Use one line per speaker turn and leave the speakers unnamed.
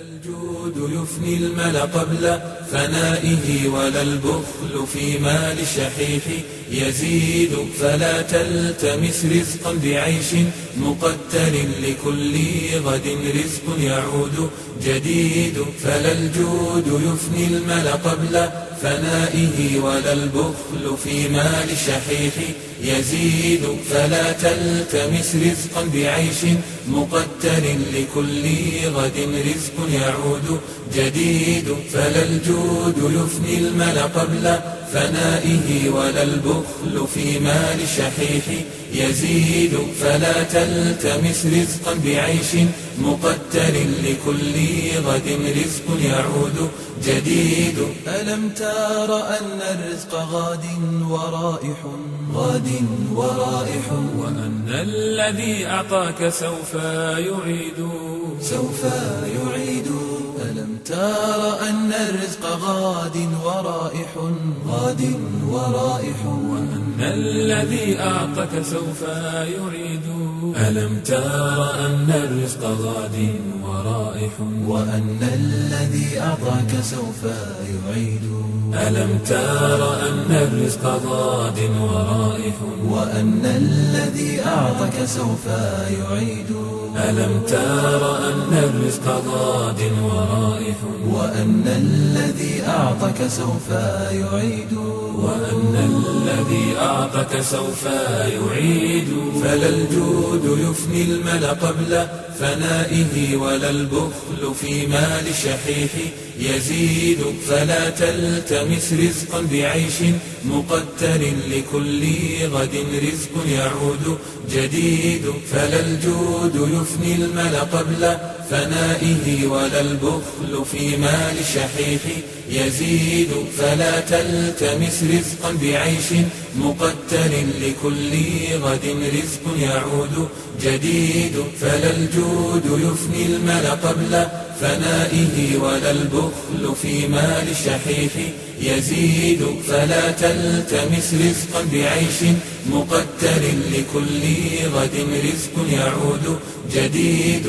الجود يفني المل قبل فنائه ولا البخل في مال شحيح يزيد فلا تلتمس رزقا بعيش مقتل لكل غد رزق يعود جديد فلا الجود يفني المل قبل فنائه ولا البخل في مال شحيح يزيد فلا تلتمس رزقا بعيش مقتل لكل غد رزق يعود جديد فلا الجود يفني المل قبل فنائه ولا البخل في مال شحيح يزيد فلا تلتمس رزقا بعيش مقتل لكل غد رزق يعود جديد. ألم تار أن الرزق غاد ورائح؟ غاد ورائح.
وأن الذي أعطاك سوف يعيد.
سوف يعيد. تار أن الرزق غاد ورائح غاد ورائح
وأن الذي أعطاك سوف يعيد ألم تر أن الرزق غاد ورائح
وأن الذي أعطاك سوف يعيد.
ألم تر أن الرزق غاد ورائح
وأن الذي أعطاك سوف يعيد.
ألم تر أن الرزق غاد ورائح
وأن الذي أعطاك سوف يعيد.
وأن الذي أعطاك سوف يعيد.
فلا الجود يفني المل قبل فنائه ولا البخل في مال شحيح يزيد. فلا تلتمس رزقا بعيش مقتل لكل غد رزق يعود جديد. فلا الجود يفني المل قبل فنائه ولا البخل في مال شحيح يزيد فلا تلتمس رزقا بعيش مقتل لكل غد رزق يعود جديد فلا الجود يفني المل قبل فنائه ولا البخل في مال شحيح يزيد فلا تلتمس رزقا بعيش مقتل لكل غد رزق يعود جديد